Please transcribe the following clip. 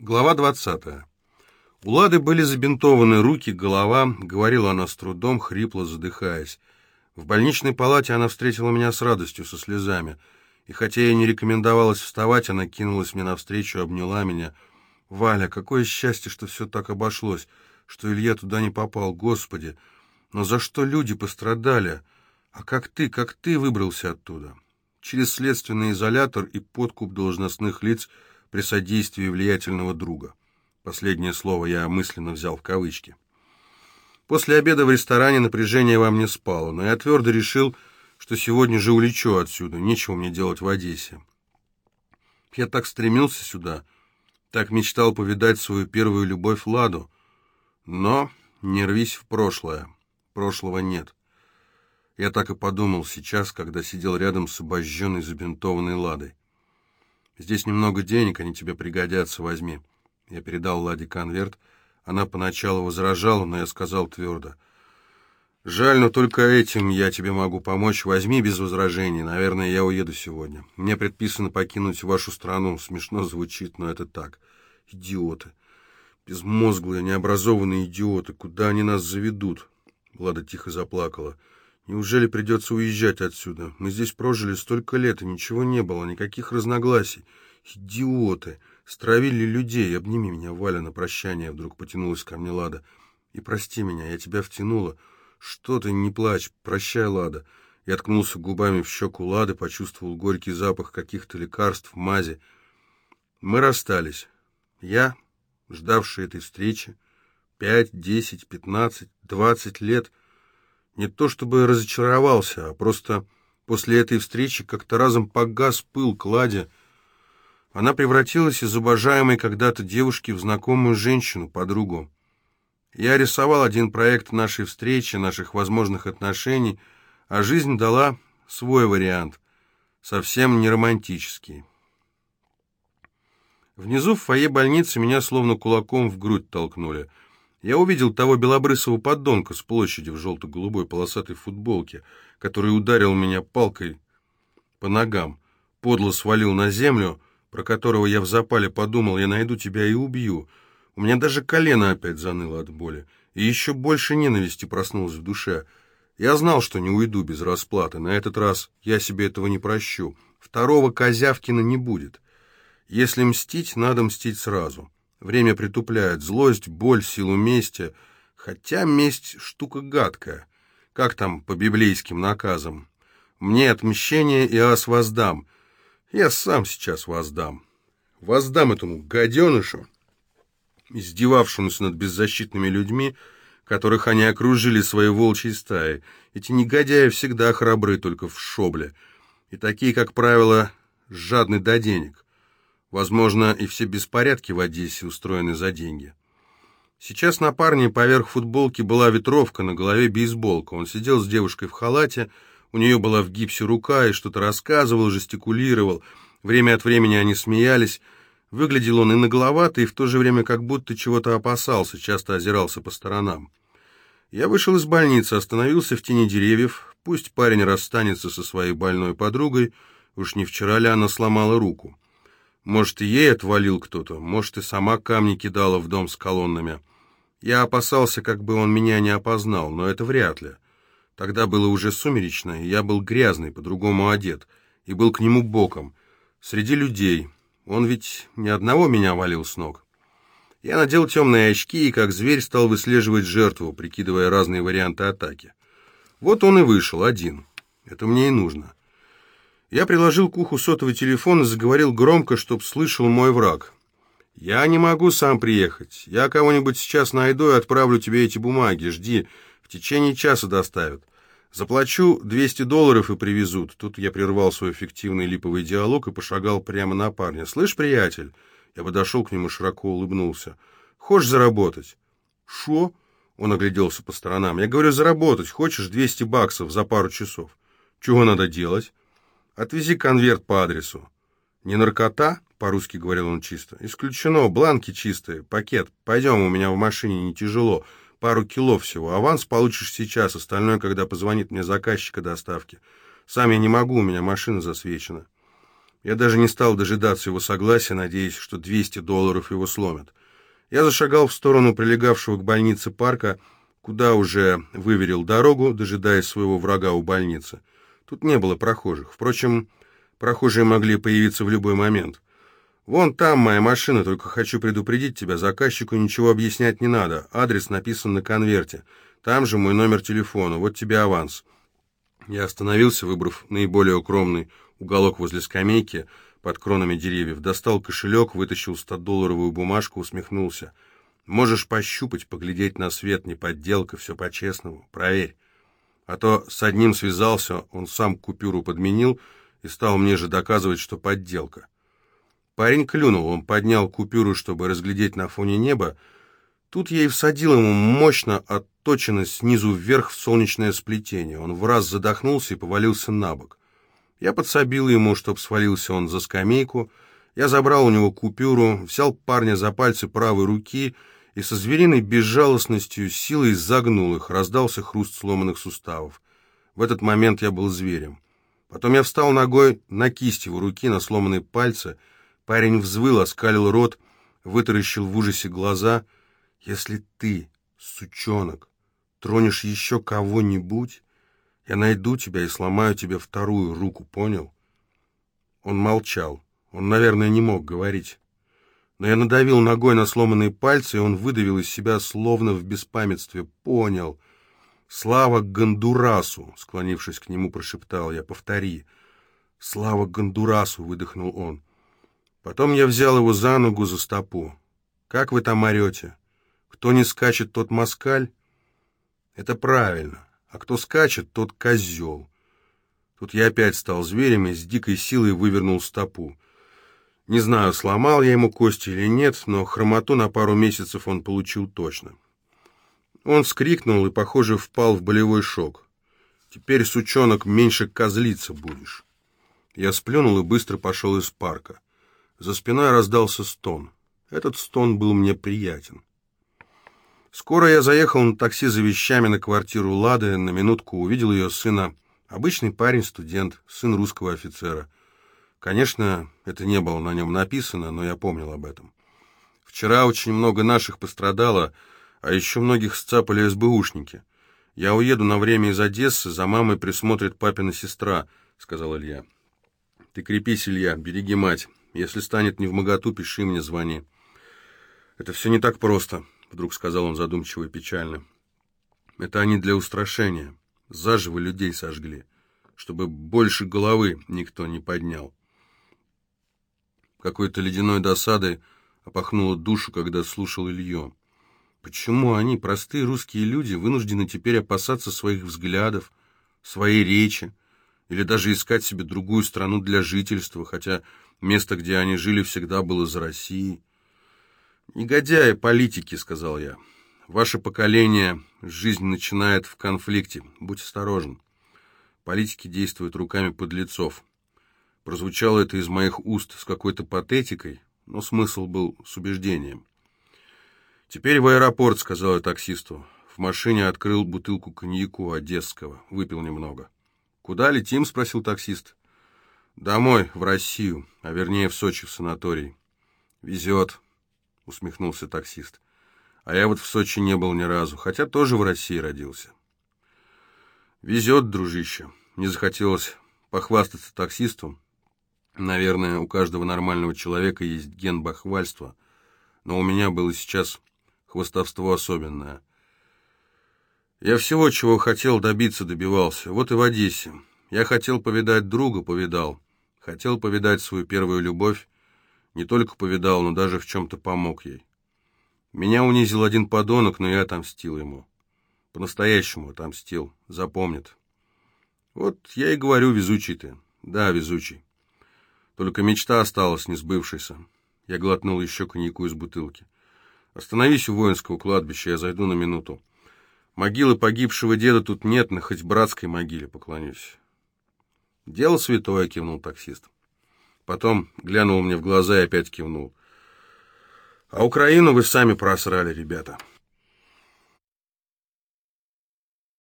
Глава 20. У Лады были забинтованы руки, голова, говорила она с трудом, хрипло задыхаясь. В больничной палате она встретила меня с радостью, со слезами. И хотя ей не рекомендовалось вставать, она кинулась мне навстречу, обняла меня. «Валя, какое счастье, что все так обошлось, что Илья туда не попал, Господи! Но за что люди пострадали? А как ты, как ты выбрался оттуда?» Через следственный изолятор и подкуп должностных лиц – при содействии влиятельного друга. Последнее слово я мысленно взял в кавычки. После обеда в ресторане напряжение во мне спало, но я твердо решил, что сегодня же улечу отсюда, нечего мне делать в Одессе. Я так стремился сюда, так мечтал повидать свою первую любовь Ладу, но не рвись в прошлое, прошлого нет. Я так и подумал сейчас, когда сидел рядом с обожженной забинтованной Ладой. Здесь немного денег, они тебе пригодятся, возьми. Я передал Ладе конверт. Она поначалу возражала, но я сказал твердо. Жаль, но только этим я тебе могу помочь. Возьми без возражений. Наверное, я уеду сегодня. Мне предписано покинуть вашу страну. Смешно звучит, но это так. Идиоты. Безмозглые, необразованные идиоты. Куда они нас заведут? Лада тихо заплакала. Неужели придется уезжать отсюда? Мы здесь прожили столько лет, и ничего не было, никаких разногласий. Идиоты! Стравили людей. Обними меня, Валя, на прощание. Вдруг потянулась ко мне Лада. И прости меня, я тебя втянула. Что ты, не плачь. Прощай, Лада. Я ткнулся губами в щеку Лады, почувствовал горький запах каких-то лекарств, мази. Мы расстались. Я, ждавший этой встречи, пять, десять, пятнадцать, двадцать лет — не то чтобы разочаровался, а просто после этой встречи как-то разом погас пыл Кладе. Она превратилась из обожаемой когда-то девушки в знакомую женщину, подругу. Я рисовал один проект нашей встречи, наших возможных отношений, а жизнь дала свой вариант, совсем не романтический. Внизу в фойе больницы меня словно кулаком в грудь толкнули — я увидел того белобрысого подонка с площади в желто-голубой полосатой футболке, который ударил меня палкой по ногам, подло свалил на землю, про которого я в запале подумал, я найду тебя и убью. У меня даже колено опять заныло от боли, и еще больше ненависти проснулось в душе. Я знал, что не уйду без расплаты, на этот раз я себе этого не прощу. Второго Козявкина не будет. Если мстить, надо мстить сразу». Время притупляет злость, боль, силу мести. Хотя месть — штука гадкая. Как там по библейским наказам? Мне отмщение и ас воздам. Я сам сейчас воздам. Воздам этому гаденышу, издевавшемуся над беззащитными людьми, которых они окружили своей волчьей стаей. Эти негодяи всегда храбры только в шобле. И такие, как правило, жадны до денег. Возможно, и все беспорядки в Одессе устроены за деньги. Сейчас на парне поверх футболки была ветровка, на голове бейсболка. Он сидел с девушкой в халате, у нее была в гипсе рука и что-то рассказывал, жестикулировал. Время от времени они смеялись. Выглядел он и нагловато, и в то же время как будто чего-то опасался, часто озирался по сторонам. Я вышел из больницы, остановился в тени деревьев. Пусть парень расстанется со своей больной подругой, уж не вчера ли она сломала руку. Может, и ей отвалил кто-то, может, и сама камни кидала в дом с колоннами. Я опасался, как бы он меня не опознал, но это вряд ли. Тогда было уже сумеречно, и я был грязный, по-другому одет, и был к нему боком, среди людей. Он ведь ни одного меня валил с ног. Я надел темные очки и, как зверь, стал выслеживать жертву, прикидывая разные варианты атаки. Вот он и вышел, один. Это мне и нужно. Я приложил к уху сотовый телефон и заговорил громко, чтоб слышал мой враг. «Я не могу сам приехать. Я кого-нибудь сейчас найду и отправлю тебе эти бумаги. Жди. В течение часа доставят. Заплачу 200 долларов и привезут». Тут я прервал свой фиктивный липовый диалог и пошагал прямо на парня. «Слышь, приятель?» Я подошел к нему, широко улыбнулся. «Хочешь заработать?» «Шо?» Он огляделся по сторонам. «Я говорю, заработать. Хочешь 200 баксов за пару часов?» «Чего надо делать?» Отвези конверт по адресу. Не наркота, по-русски говорил он чисто. Исключено, бланки чистые, пакет. Пойдем, у меня в машине не тяжело. Пару кило всего. Аванс получишь сейчас, остальное, когда позвонит мне заказчика доставки. Сам я не могу, у меня машина засвечена. Я даже не стал дожидаться его согласия, надеясь, что 200 долларов его сломят. Я зашагал в сторону прилегавшего к больнице парка, куда уже выверил дорогу, дожидаясь своего врага у больницы. Тут не было прохожих. Впрочем, прохожие могли появиться в любой момент. «Вон там моя машина, только хочу предупредить тебя, заказчику ничего объяснять не надо. Адрес написан на конверте. Там же мой номер телефона. Вот тебе аванс». Я остановился, выбрав наиболее укромный уголок возле скамейки под кронами деревьев, достал кошелек, вытащил 100-долларовую бумажку, усмехнулся. «Можешь пощупать, поглядеть на свет, не подделка, все по-честному. Проверь. А то с одним связался, он сам купюру подменил и стал мне же доказывать, что подделка». Парень клюнул, он поднял купюру, чтобы разглядеть на фоне неба. Тут я и всадил ему мощно отточено снизу вверх в солнечное сплетение. Он в раз задохнулся и повалился на бок. Я подсобил ему, чтоб свалился он за скамейку. Я забрал у него купюру, взял парня за пальцы правой руки и со звериной безжалостностью силой загнул их, раздался хруст сломанных суставов. В этот момент я был зверем. Потом я встал ногой на кисть его руки, на сломанные пальцы. Парень взвыл, оскалил рот, вытаращил в ужасе глаза. «Если ты, сучонок, тронешь еще кого-нибудь, я найду тебя и сломаю тебе вторую руку, понял?» Он молчал. Он, наверное, не мог говорить. Но я надавил ногой на сломанные пальцы, и он выдавил из себя, словно в беспамятстве. «Понял. Слава Гондурасу!» — склонившись к нему, прошептал я. «Повтори». «Слава Гондурасу!» — выдохнул он. Потом я взял его за ногу, за стопу. «Как вы там орете? Кто не скачет, тот москаль?» «Это правильно а кто скачет, тот козел. Тут я опять стал зверем и с дикой силой вывернул стопу. Не знаю, сломал я ему кости или нет, но хромоту на пару месяцев он получил точно. Он вскрикнул и, похоже, впал в болевой шок. «Теперь, сучонок, меньше козлиться будешь». Я сплюнул и быстро пошел из парка. За спиной раздался стон. Этот стон был мне приятен. Скоро я заехал на такси за вещами на квартиру Лады, на минутку увидел ее сына. Обычный парень, студент, сын русского офицера. Конечно, это не было на нем написано, но я помнил об этом. Вчера очень много наших пострадало, а еще многих сцапали СБУшники. Я уеду на время из Одессы, за мамой присмотрит папина сестра, — сказал Илья. Ты крепись, Илья, береги мать. Если станет не в моготу, пиши мне, звони. Это все не так просто. — вдруг сказал он задумчиво и печально. «Это они для устрашения. Заживо людей сожгли, чтобы больше головы никто не поднял». Какой-то ледяной досадой опахнуло душу, когда слушал Илью. Почему они, простые русские люди, вынуждены теперь опасаться своих взглядов, своей речи, или даже искать себе другую страну для жительства, хотя место, где они жили, всегда было за Россией? «Негодяи политики», — сказал я. «Ваше поколение, жизнь начинает в конфликте. Будь осторожен. Политики действуют руками подлецов». Прозвучало это из моих уст с какой-то патетикой, но смысл был с убеждением. «Теперь в аэропорт», — сказал я таксисту. В машине открыл бутылку коньяку одесского, выпил немного. «Куда летим?» — спросил таксист. «Домой, в Россию, а вернее в Сочи, в санаторий». «Везет», усмехнулся таксист. А я вот в Сочи не был ни разу, хотя тоже в России родился. Везет, дружище. Не захотелось похвастаться таксистом. Наверное, у каждого нормального человека есть ген бахвальства, но у меня было сейчас хвостовство особенное. Я всего, чего хотел добиться, добивался. Вот и в Одессе. Я хотел повидать друга, повидал. Хотел повидать свою первую любовь, не только повидал, но даже в чем-то помог ей. Меня унизил один подонок, но я отомстил ему. По-настоящему отомстил, запомнит. Вот я и говорю, везучий ты. Да, везучий. Только мечта осталась, не сбывшейся. Я глотнул еще коньяку из бутылки. Остановись у воинского кладбища, я зайду на минуту. Могилы погибшего деда тут нет, на хоть братской могиле поклонюсь. Дело святое, кивнул таксист. Потом глянул мне в глаза и опять кивнул. А Украину вы сами просрали, ребята.